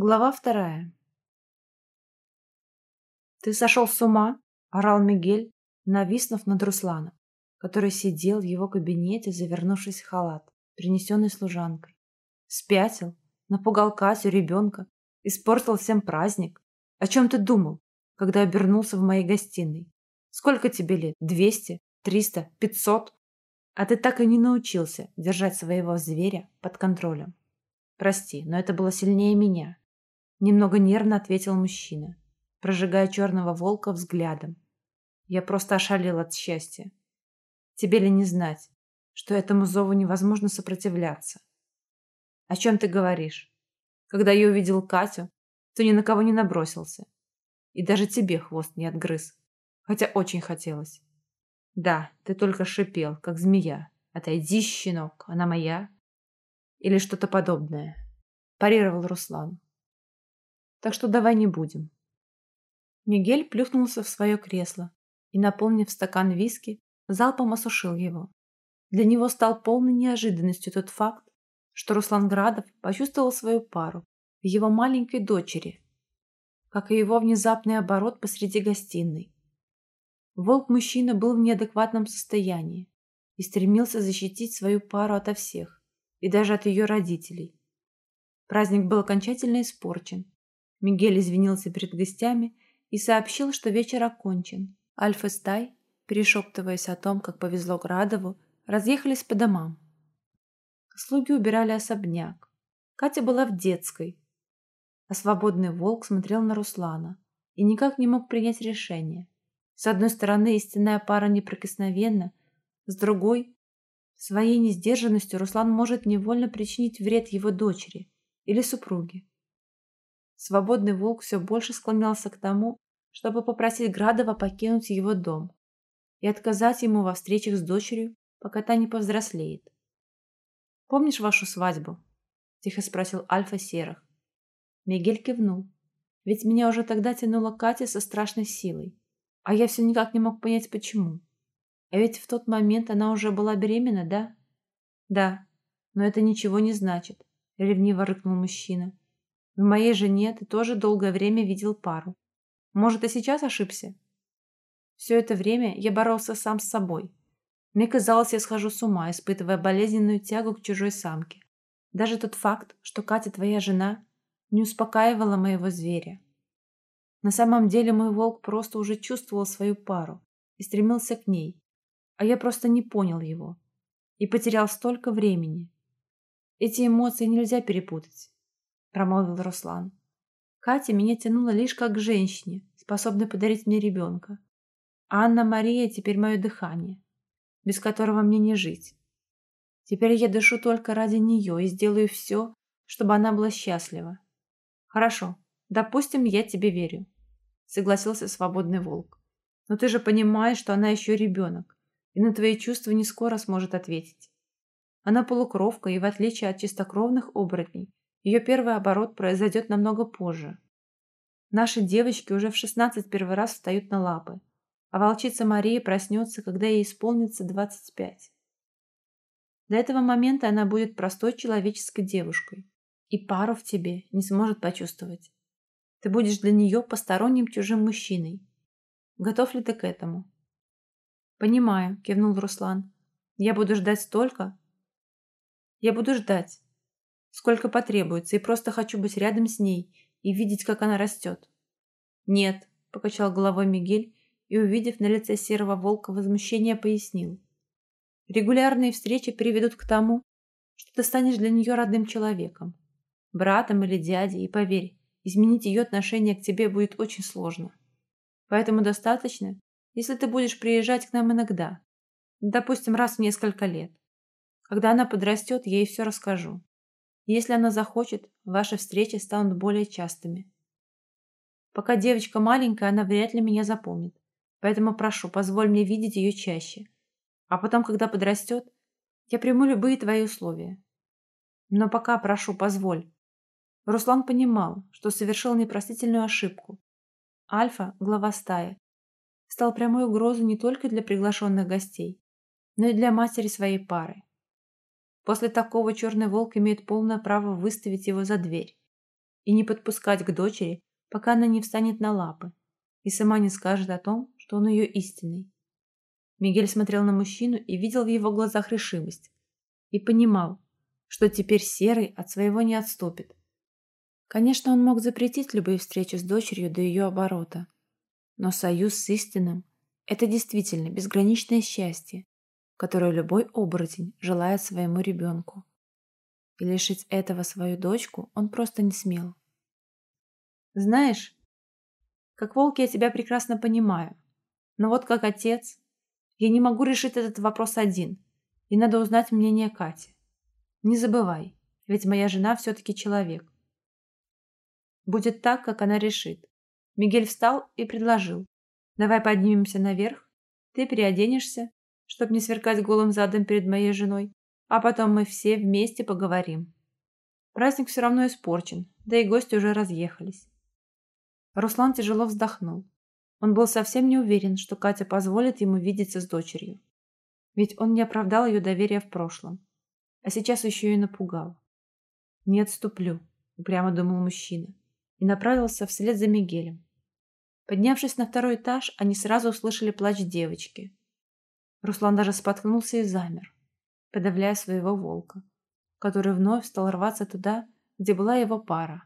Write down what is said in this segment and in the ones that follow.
Глава вторая. «Ты сошел с ума?» – орал Мигель, нависнув над Русланом, который сидел в его кабинете, завернувшись в халат, принесенный служанкой. Спятил, напугал Катю, ребенка, испортил всем праздник. О чем ты думал, когда обернулся в моей гостиной? Сколько тебе лет? Двести? Триста? Пятьсот? А ты так и не научился держать своего зверя под контролем. Прости, но это было сильнее меня. Немного нервно ответил мужчина, прожигая черного волка взглядом. Я просто ошалел от счастья. Тебе ли не знать, что этому зову невозможно сопротивляться? О чем ты говоришь? Когда я увидел Катю, то ни на кого не набросился. И даже тебе хвост не отгрыз. Хотя очень хотелось. Да, ты только шипел, как змея. Отойди, щенок, она моя. Или что-то подобное. Парировал Руслан. Так что давай не будем. Мигель плюхнулся в свое кресло и, наполнив стакан виски, залпом осушил его. Для него стал полной неожиданностью тот факт, что Руслан Градов почувствовал свою пару в его маленькой дочери, как и его внезапный оборот посреди гостиной. Волк-мужчина был в неадекватном состоянии и стремился защитить свою пару ото всех, и даже от ее родителей. Праздник был окончательно испорчен, Мигель извинился перед гостями и сообщил, что вечер окончен. Альфа стай, перешептываясь о том, как повезло Градову, разъехались по домам. Слуги убирали особняк. Катя была в детской, а свободный волк смотрел на Руслана и никак не мог принять решение. С одной стороны, истинная пара неприкосновенна, с другой, своей несдержанностью Руслан может невольно причинить вред его дочери или супруге. Свободный волк все больше склонялся к тому, чтобы попросить Градова покинуть его дом и отказать ему во встречах с дочерью, пока та не повзрослеет. «Помнишь вашу свадьбу?» – тихо спросил Альфа Серых. Мигель кивнул. «Ведь меня уже тогда тянула Катя со страшной силой, а я все никак не мог понять, почему. А ведь в тот момент она уже была беременна, да?» «Да, но это ничего не значит», – ревниво рыкнул мужчина. В моей жене ты тоже долгое время видел пару. Может, и сейчас ошибся? Все это время я боролся сам с собой. Мне казалось, я схожу с ума, испытывая болезненную тягу к чужой самке. Даже тот факт, что Катя твоя жена, не успокаивала моего зверя. На самом деле мой волк просто уже чувствовал свою пару и стремился к ней, а я просто не понял его и потерял столько времени. Эти эмоции нельзя перепутать. – промолвил Руслан. Катя меня тянула лишь как к женщине, способной подарить мне ребенка. Анна-Мария теперь мое дыхание, без которого мне не жить. Теперь я дышу только ради нее и сделаю все, чтобы она была счастлива. Хорошо, допустим, я тебе верю, согласился свободный волк. Но ты же понимаешь, что она еще ребенок, и на твои чувства не скоро сможет ответить. Она полукровка, и в отличие от чистокровных оборотней, ее первый оборот произойдет намного позже. Наши девочки уже в 16 первый раз встают на лапы, а волчица Мария проснется, когда ей исполнится 25. До этого момента она будет простой человеческой девушкой, и пару в тебе не сможет почувствовать. Ты будешь для нее посторонним чужим мужчиной. Готов ли ты к этому? Понимаю, кивнул Руслан. Я буду ждать столько. Я буду ждать, сколько потребуется, и просто хочу быть рядом с ней и видеть, как она растет. Нет, покачал головой Мигель и, увидев на лице серого волка возмущение, пояснил. Регулярные встречи приведут к тому, что ты станешь для нее родным человеком, братом или дядей, и поверь, изменить ее отношение к тебе будет очень сложно. Поэтому достаточно, если ты будешь приезжать к нам иногда, допустим, раз в несколько лет. Когда она подрастет, я ей все расскажу. Если она захочет, ваши встречи станут более частыми. Пока девочка маленькая, она вряд ли меня запомнит. Поэтому прошу, позволь мне видеть ее чаще. А потом, когда подрастет, я приму любые твои условия. Но пока прошу, позволь. Руслан понимал, что совершил непростительную ошибку. Альфа, глава стаи, стал прямой угрозой не только для приглашенных гостей, но и для матери своей пары. После такого черный волк имеет полное право выставить его за дверь. и не подпускать к дочери, пока она не встанет на лапы и сама не скажет о том, что он ее истинный. Мигель смотрел на мужчину и видел в его глазах решимость. И понимал, что теперь Серый от своего не отступит. Конечно, он мог запретить любые встречи с дочерью до ее оборота. Но союз с истинным – это действительно безграничное счастье, которое любой оборотень желает своему ребенку. И лишить этого свою дочку он просто не смел. «Знаешь, как волк я тебя прекрасно понимаю, но вот как отец я не могу решить этот вопрос один, и надо узнать мнение Кати. Не забывай, ведь моя жена все-таки человек. Будет так, как она решит. Мигель встал и предложил. Давай поднимемся наверх, ты переоденешься, чтобы не сверкать голым задом перед моей женой, а потом мы все вместе поговорим. Праздник все равно испорчен, да и гости уже разъехались. Руслан тяжело вздохнул. Он был совсем не уверен, что Катя позволит ему видеться с дочерью. Ведь он не оправдал ее доверия в прошлом. А сейчас еще и напугал. «Не отступлю», — упрямо думал мужчина. И направился вслед за Мигелем. Поднявшись на второй этаж, они сразу услышали плач девочки. Руслан даже споткнулся и замер, подавляя своего волка, который вновь стал рваться туда, где была его пара.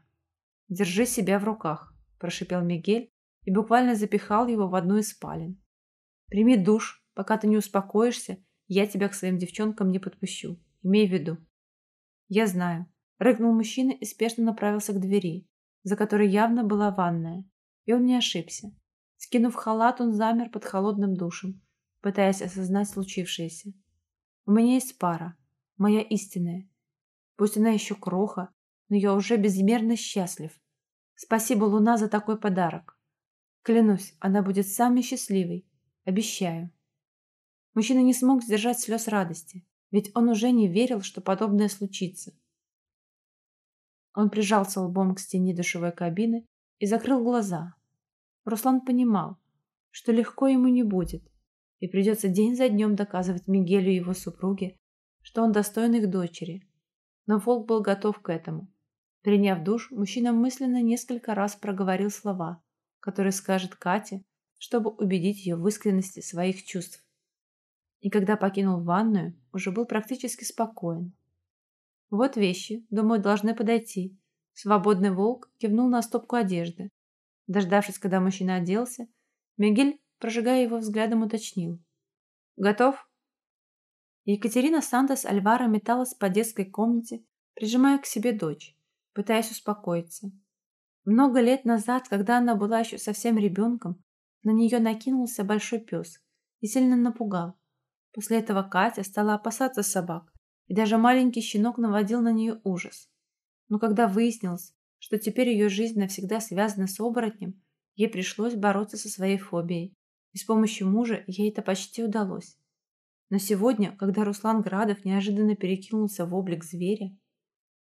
«Держи себя в руках», – прошипел Мигель и буквально запихал его в одну из спален. «Прими душ, пока ты не успокоишься, я тебя к своим девчонкам не подпущу. Имей в виду». «Я знаю», – рыкнул мужчина и спешно направился к двери, за которой явно была ванная. И он не ошибся. Скинув халат, он замер под холодным душем, пытаясь осознать случившееся. «У меня есть пара, моя истинная. Пусть она еще кроха, но я уже безмерно счастлив. Спасибо, Луна, за такой подарок. Клянусь, она будет самой счастливой. Обещаю. Мужчина не смог сдержать слез радости, ведь он уже не верил, что подобное случится. Он прижался лбом к стене душевой кабины и закрыл глаза. Руслан понимал, что легко ему не будет, и придется день за днем доказывать Мигелю и его супруге, что он достоин их дочери. Но Волк был готов к этому. Приняв душ, мужчина мысленно несколько раз проговорил слова, который скажет Кате, чтобы убедить ее в искренности своих чувств. И когда покинул ванную, уже был практически спокоен. Вот вещи, думаю, должны подойти. Свободный волк кивнул на стопку одежды. Дождавшись, когда мужчина оделся, Мигель, прожигая его взглядом, уточнил. «Готов?» Екатерина Сантос Альвара металась по детской комнате, прижимая к себе дочь, пытаясь успокоиться. Много лет назад, когда она была еще совсем ребенком, на нее накинулся большой пес и сильно напугал. После этого Катя стала опасаться собак, и даже маленький щенок наводил на нее ужас. Но когда выяснилось, что теперь ее жизнь навсегда связана с оборотнем, ей пришлось бороться со своей фобией, и с помощью мужа ей это почти удалось. Но сегодня, когда Руслан Градов неожиданно перекинулся в облик зверя,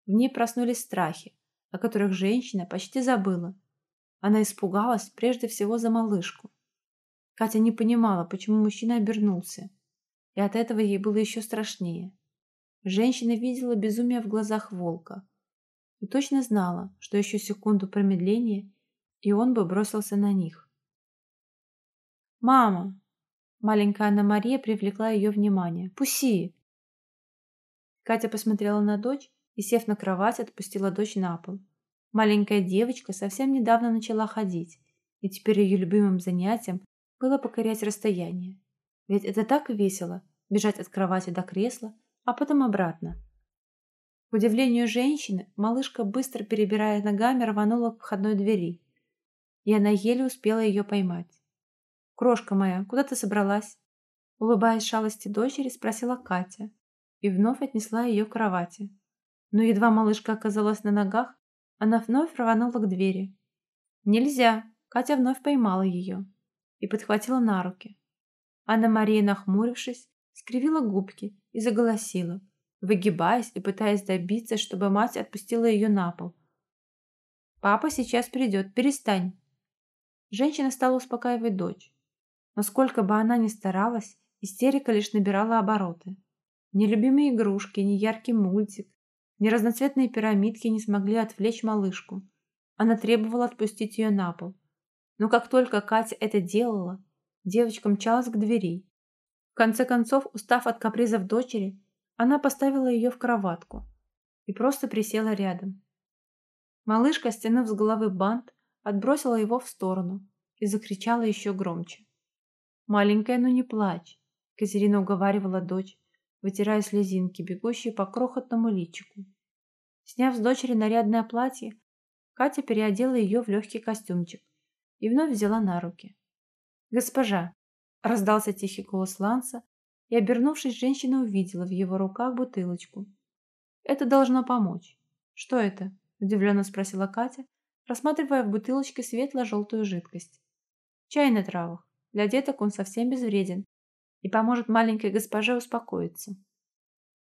в ней проснулись страхи, о которых женщина почти забыла. Она испугалась прежде всего за малышку. Катя не понимала, почему мужчина обернулся, и от этого ей было еще страшнее. Женщина видела безумие в глазах волка и точно знала, что еще секунду промедления, и он бы бросился на них. «Мама!» Маленькая Анна-Мария привлекла ее внимание. «Пуси!» Катя посмотрела на дочь и, сев на кровать, отпустила дочь на пол. Маленькая девочка совсем недавно начала ходить, и теперь ее любимым занятием было покорять расстояние. Ведь это так весело – бежать от кровати до кресла, а потом обратно. К удивлению женщины, малышка, быстро перебирая ногами, рванула к входной двери, и она еле успела ее поймать. «Крошка моя, куда ты собралась?» Улыбаясь шалости дочери, спросила Катя и вновь отнесла ее к кровати но едва малышка оказалась на ногах, она вновь рванула к двери. «Нельзя!» Катя вновь поймала ее и подхватила на руки. Анна-Мария, нахмурившись, скривила губки и заголосила, выгибаясь и пытаясь добиться, чтобы мать отпустила ее на пол. «Папа сейчас придет, перестань!» Женщина стала успокаивать дочь. Но сколько бы она ни старалась, истерика лишь набирала обороты. Ни любимые игрушки, ни яркий мультик, ни разноцветные пирамидки не смогли отвлечь малышку, Она требовала отпустить ее на пол. Но как только Катя это делала, девочка мчалась к двери. В конце концов, устав от капризов дочери, она поставила ее в кроватку и просто присела рядом. Малышка, стянув с головы бант, отбросила его в сторону и закричала еще громче. «Маленькая, ну не плачь!» Катерина уговаривала дочь, вытирая слезинки, бегущие по крохотному личику. Сняв с дочери нарядное платье, Катя переодела ее в легкий костюмчик и вновь взяла на руки. «Госпожа!» — раздался тихий голос Ланса, и, обернувшись, женщина увидела в его руках бутылочку. «Это должно помочь». «Что это?» — удивленно спросила Катя, рассматривая в бутылочке светло-желтую жидкость. «Чай на травах. Для деток он совсем безвреден и поможет маленькой госпоже успокоиться».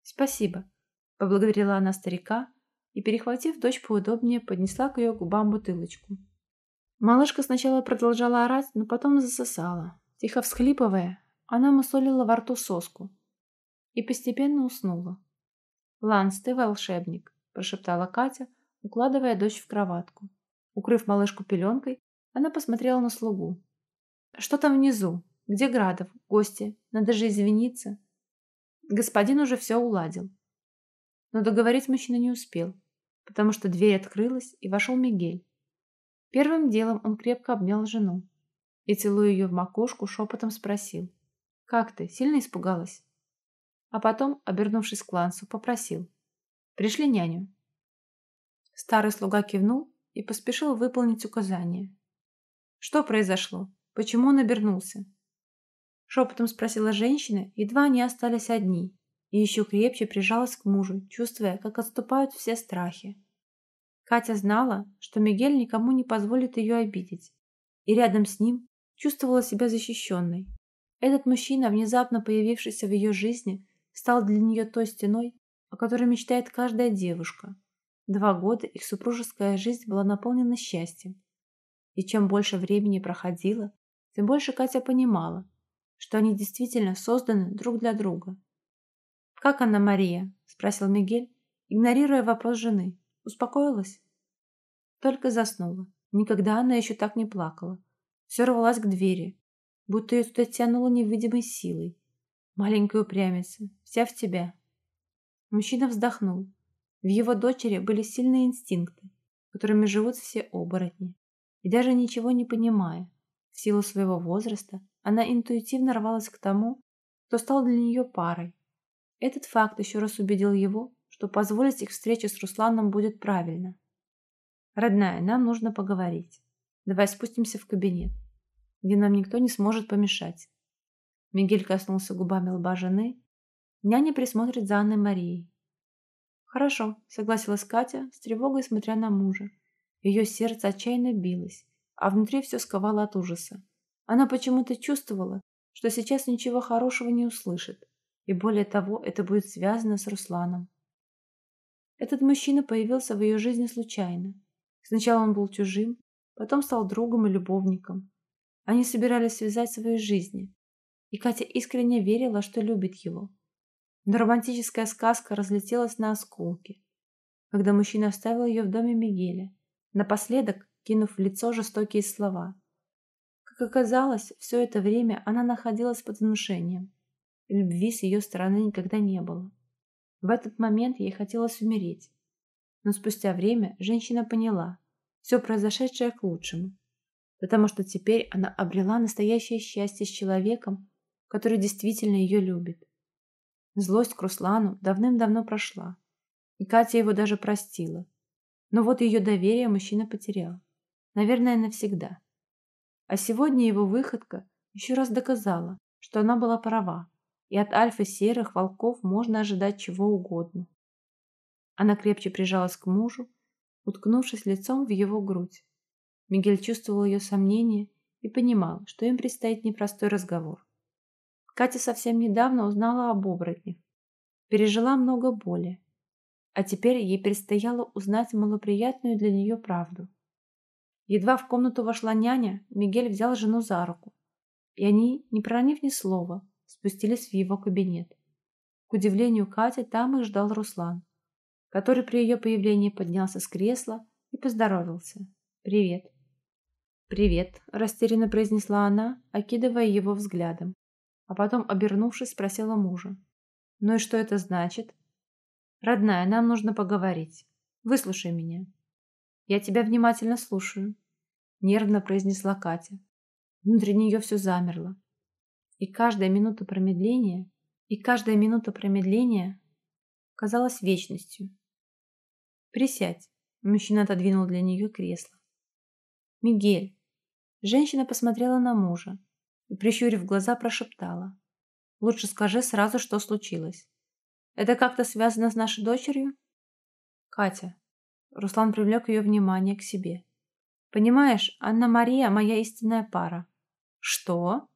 «Спасибо», — поблагодарила она старика и, перехватив дочь поудобнее, поднесла к ее губам бутылочку. Малышка сначала продолжала орать, но потом засосала. Тихо всхлипывая, она мусолила во рту соску и постепенно уснула. «Ланс, ты волшебник», – прошептала Катя, укладывая дочь в кроватку. Укрыв малышку пеленкой, она посмотрела на слугу. «Что там внизу? Где Градов? Гости? Надо же извиниться». Господин уже все уладил. Но договорить мужчина не успел, потому что дверь открылась, и вошел Мигель. Первым делом он крепко обнял жену и, целуя ее в макушку, шепотом спросил. «Как ты? Сильно испугалась?» А потом, обернувшись к Лансу, попросил. «Пришли няню». Старый слуга кивнул и поспешил выполнить указание. «Что произошло? Почему он обернулся?» Шепотом спросила женщина, едва они остались одни, и еще крепче прижалась к мужу, чувствуя, как отступают все страхи. Катя знала, что Мигель никому не позволит ее обидеть, и рядом с ним чувствовала себя защищенной. Этот мужчина, внезапно появившийся в ее жизни, стал для нее той стеной, о которой мечтает каждая девушка. Два года их супружеская жизнь была наполнена счастьем. И чем больше времени проходило, тем больше Катя понимала, что они действительно созданы друг для друга. «Как она, Мария?» – спросил Мигель, игнорируя вопрос жены. Успокоилась? Только заснула. Никогда она еще так не плакала. Все рвалась к двери, будто ее туда тянуло невидимой силой. Маленькая упрямица, вся в тебя. Мужчина вздохнул. В его дочери были сильные инстинкты, которыми живут все оборотни. И даже ничего не понимая, в силу своего возраста, она интуитивно рвалась к тому, кто стал для нее парой. Этот факт еще раз убедил его, что позволить их встрече с Русланом будет правильно. «Родная, нам нужно поговорить. Давай спустимся в кабинет, где нам никто не сможет помешать». Мигель коснулся губами лба жены. Няня присмотрит за Анной Марией. «Хорошо», — согласилась Катя, с тревогой смотря на мужа. Ее сердце отчаянно билось, а внутри все сковало от ужаса. Она почему-то чувствовала, что сейчас ничего хорошего не услышит, и более того, это будет связано с Русланом. Этот мужчина появился в ее жизни случайно. Сначала он был чужим, потом стал другом и любовником. Они собирались связать свои жизни, и Катя искренне верила, что любит его. Но романтическая сказка разлетелась на осколки, когда мужчина оставил ее в доме Мигеля, напоследок кинув в лицо жестокие слова. Как оказалось, все это время она находилась под внушением. Любви с ее стороны никогда не было. В этот момент ей хотелось умереть. Но спустя время женщина поняла, все произошедшее к лучшему, потому что теперь она обрела настоящее счастье с человеком, который действительно ее любит. Злость к Руслану давным-давно прошла, и Катя его даже простила. Но вот ее доверие мужчина потерял. Наверное, навсегда. А сегодня его выходка еще раз доказала, что она была права и от альфа серых волков можно ожидать чего угодно. Она крепче прижалась к мужу, уткнувшись лицом в его грудь. Мигель чувствовал ее сомнения и понимал, что им предстоит непростой разговор. Катя совсем недавно узнала об оборотнях, пережила много боли, а теперь ей предстояло узнать малоприятную для нее правду. Едва в комнату вошла няня, Мигель взял жену за руку, и они, не проронив ни слова, спустились в его кабинет. К удивлению Кати, там их ждал Руслан, который при ее появлении поднялся с кресла и поздоровался. «Привет». «Привет», – растерянно произнесла она, окидывая его взглядом. А потом, обернувшись, спросила мужа. «Ну и что это значит?» «Родная, нам нужно поговорить. Выслушай меня». «Я тебя внимательно слушаю», – нервно произнесла Катя. Внутри нее все замерло. И каждая минута промедления, и каждая минута промедления казалась вечностью. «Присядь», – мужчина отодвинул для нее кресло. «Мигель». Женщина посмотрела на мужа и, прищурив глаза, прошептала. «Лучше скажи сразу, что случилось. Это как-то связано с нашей дочерью?» «Катя». Руслан привлек ее внимание к себе. «Понимаешь, Анна-Мария – моя истинная пара». «Что?»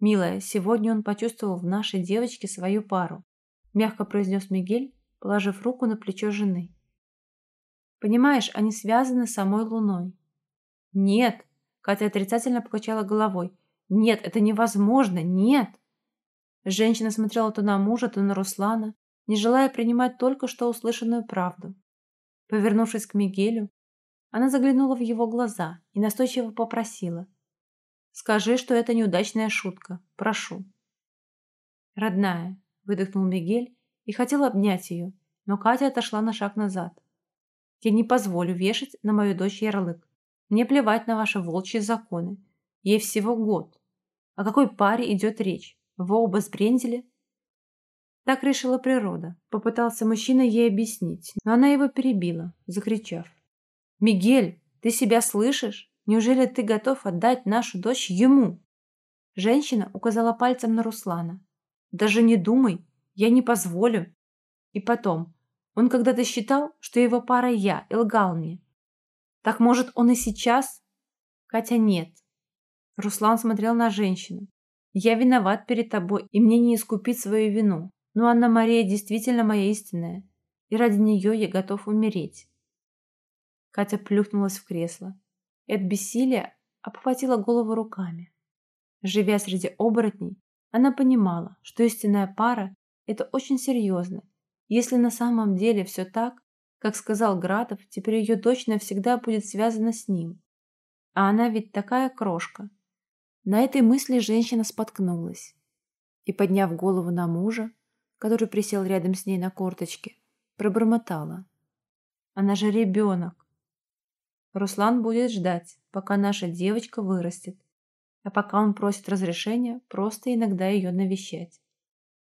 «Милая, сегодня он почувствовал в нашей девочке свою пару», – мягко произнес Мигель, положив руку на плечо жены. «Понимаешь, они связаны самой Луной». «Нет», – Катя отрицательно покачала головой. «Нет, это невозможно, нет!» Женщина смотрела то на мужа, то на Руслана, не желая принимать только что услышанную правду. Повернувшись к Мигелю, она заглянула в его глаза и настойчиво попросила – Скажи, что это неудачная шутка. Прошу. Родная, выдохнул Мигель и хотел обнять ее, но Катя отошла на шаг назад. Я не позволю вешать на мою дочь ярлык. Мне плевать на ваши волчьи законы. Ей всего год. О какой паре идет речь? Вы оба сбрендили? Так решила природа. Попытался мужчина ей объяснить, но она его перебила, закричав. «Мигель, ты себя слышишь? Неужели ты готов отдать нашу дочь ему?» Женщина указала пальцем на Руслана. «Даже не думай, я не позволю. И потом, он когда-то считал, что его пара я, и лгал мне. Так может, он и сейчас?» Катя нет. Руслан смотрел на женщину. «Я виноват перед тобой, и мне не искупить свою вину. Но Анна-Мария действительно моя истинная, и ради нее я готов умереть». Катя плюхнулась в кресло и от бессилия обхватила голову руками. Живя среди оборотней, она понимала, что истинная пара – это очень серьезно. Если на самом деле все так, как сказал Градов, теперь ее дочь навсегда будет связана с ним. А она ведь такая крошка. На этой мысли женщина споткнулась и, подняв голову на мужа, который присел рядом с ней на корточке, пробормотала. Она же ребенок. Руслан будет ждать, пока наша девочка вырастет, а пока он просит разрешения, просто иногда ее навещать.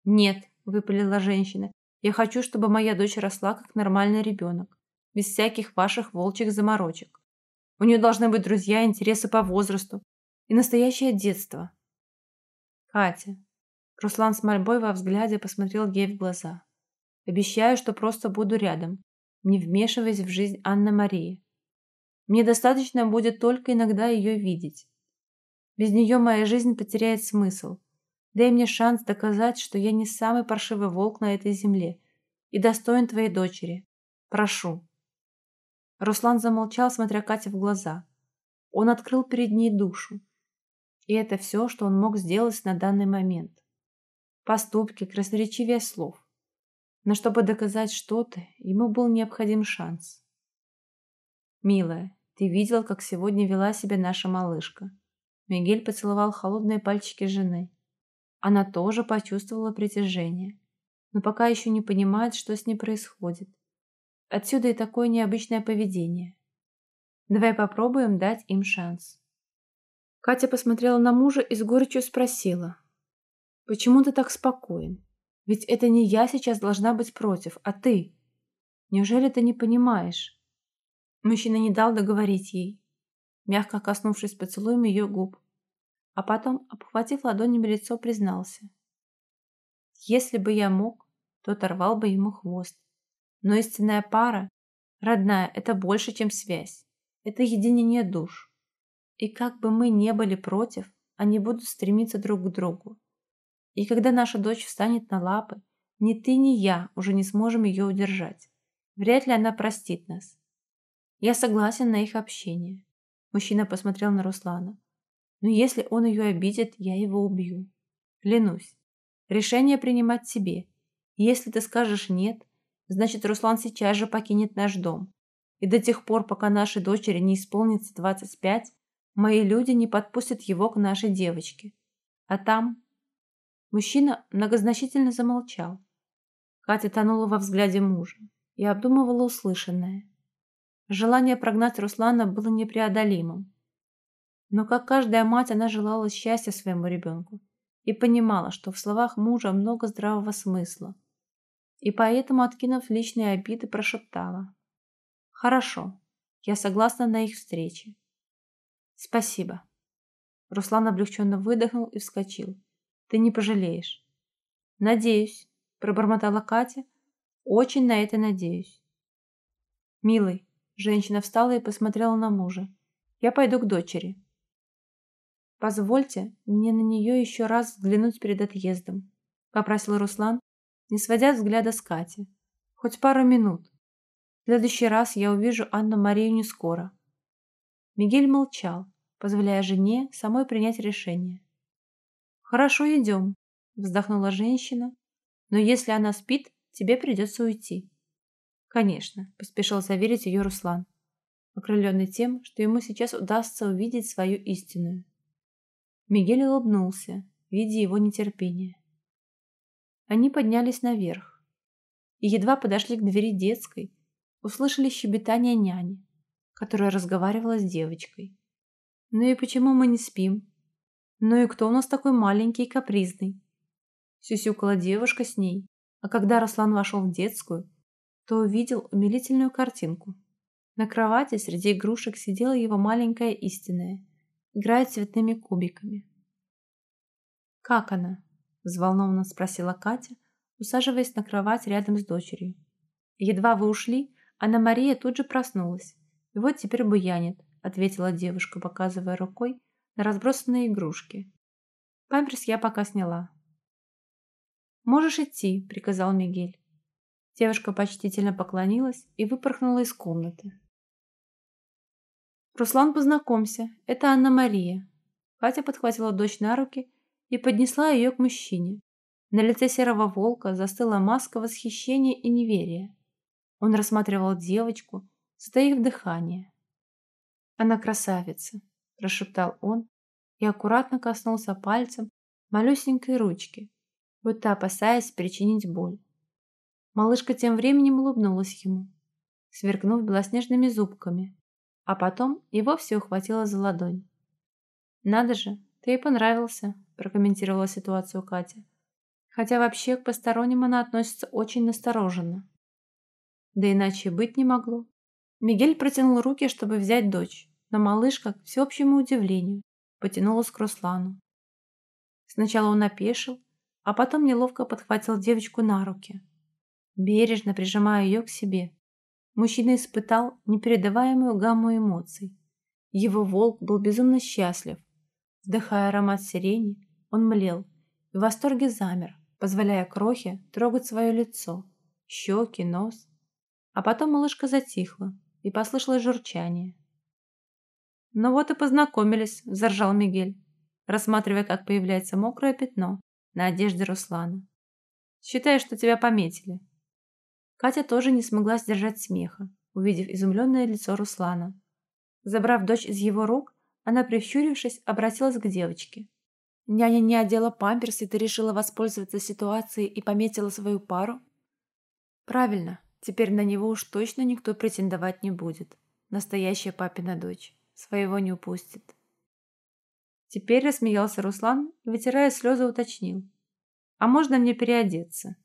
«Нет», – выпалила женщина, – «я хочу, чтобы моя дочь росла как нормальный ребенок, без всяких ваших волчьих заморочек. У нее должны быть друзья, интересы по возрасту и настоящее детство». «Катя», – Руслан с мольбой во взгляде посмотрел ей в глаза, – «обещаю, что просто буду рядом, не вмешиваясь в жизнь Анны-Марии. Мне достаточно будет только иногда ее видеть. Без нее моя жизнь потеряет смысл. Дай мне шанс доказать, что я не самый паршивый волк на этой земле и достоин твоей дочери. Прошу. Руслан замолчал, смотря Кате в глаза. Он открыл перед ней душу. И это все, что он мог сделать на данный момент. Поступки красноречивее слов. Но чтобы доказать что-то, ему был необходим шанс. «Милая, ты видел, как сегодня вела себя наша малышка. Мигель поцеловал холодные пальчики жены. Она тоже почувствовала притяжение, но пока еще не понимает, что с ней происходит. Отсюда и такое необычное поведение. Давай попробуем дать им шанс. Катя посмотрела на мужа и с горечью спросила. «Почему ты так спокоен? Ведь это не я сейчас должна быть против, а ты. Неужели ты не понимаешь?» Мужчина не дал договорить ей, мягко коснувшись поцелуем ее губ, а потом, обхватив ладонями лицо, признался. Если бы я мог, то оторвал бы ему хвост. Но истинная пара, родная, это больше, чем связь. Это единение душ. И как бы мы не были против, они будут стремиться друг к другу. И когда наша дочь встанет на лапы, ни ты, ни я уже не сможем ее удержать. Вряд ли она простит нас. Я согласен на их общение. Мужчина посмотрел на Руслана. Но если он ее обидит, я его убью. Клянусь. Решение принимать себе. Если ты скажешь «нет», значит Руслан сейчас же покинет наш дом. И до тех пор, пока нашей дочери не исполнится 25, мои люди не подпустят его к нашей девочке. А там... Мужчина многозначительно замолчал. Катя тонула во взгляде мужа и обдумывала услышанное. Желание прогнать Руслана было непреодолимым. Но как каждая мать, она желала счастья своему ребенку и понимала, что в словах мужа много здравого смысла. И поэтому, откинув личные обиды, прошептала. «Хорошо, я согласна на их встрече». «Спасибо». Руслан облегченно выдохнул и вскочил. «Ты не пожалеешь». «Надеюсь», – пробормотала Катя. «Очень на это надеюсь». «Милый», – женщина встала и посмотрела на мужа. «Я пойду к дочери». «Позвольте мне на нее еще раз взглянуть перед отъездом», — попросил Руслан, не сводя взгляда с Кати. «Хоть пару минут. В следующий раз я увижу Анну-Марию не скоро». Мигель молчал, позволяя жене самой принять решение. «Хорошо, идем», — вздохнула женщина. «Но если она спит, тебе придется уйти». «Конечно», — поспешил заверить ее Руслан, окрыленный тем, что ему сейчас удастся увидеть свою истинную. Мигель улыбнулся, видя его нетерпение. Они поднялись наверх и едва подошли к двери детской, услышали щебетание няни, которая разговаривала с девочкой. «Ну и почему мы не спим? Ну и кто у нас такой маленький и капризный?» Сюсюкала девушка с ней, а когда Руслан вошел в детскую, то увидел умилительную картинку. На кровати среди игрушек сидела его маленькая истинная играя цветными кубиками. «Как она?» – взволнованно спросила Катя, усаживаясь на кровать рядом с дочерью. «Едва вы ушли, Анна-Мария тут же проснулась. И вот теперь буянит», – ответила девушка, показывая рукой разбросанные игрушки. «Памперс я пока сняла». «Можешь идти», – приказал Мигель. Девушка почтительно поклонилась и выпорхнула из комнаты. «Руслан, познакомься, это Анна-Мария». Катя подхватила дочь на руки и поднесла ее к мужчине. На лице серого волка застыла маска восхищения и неверия. Он рассматривал девочку, затаив дыхание. «Она красавица», – прошептал он и аккуратно коснулся пальцем малюсенькой ручки, будто опасаясь причинить боль. Малышка тем временем улыбнулась ему, сверкнув белоснежными зубками, а потом и вовсе ухватила за ладонь. «Надо же, ты ей понравился», – прокомментировала ситуацию Катя. Хотя вообще к посторонним она относится очень настороженно. Да иначе быть не могло. Мигель протянул руки, чтобы взять дочь, но малышка, к всеобщему удивлению, потянулась к Руслану. Сначала он опешил, а потом неловко подхватил девочку на руки, бережно прижимая ее к себе. Мужчина испытал непередаваемую гамму эмоций. Его волк был безумно счастлив. Вдыхая аромат сирени, он млел и в восторге замер, позволяя крохе трогать свое лицо, щеки, нос. А потом малышка затихла, и послышалось журчание. «Ну вот и познакомились», – заржал Мигель, рассматривая, как появляется мокрое пятно на одежде Руслана. «Считай, что тебя пометили». Катя тоже не смогла сдержать смеха, увидев изумленное лицо Руслана. Забрав дочь из его рук, она, прищурившись, обратилась к девочке. «Няня не одела памперс, и ты решила воспользоваться ситуацией и пометила свою пару?» «Правильно, теперь на него уж точно никто претендовать не будет. Настоящая папина дочь. Своего не упустит». Теперь рассмеялся Руслан и, вытирая слезы, уточнил. «А можно мне переодеться?»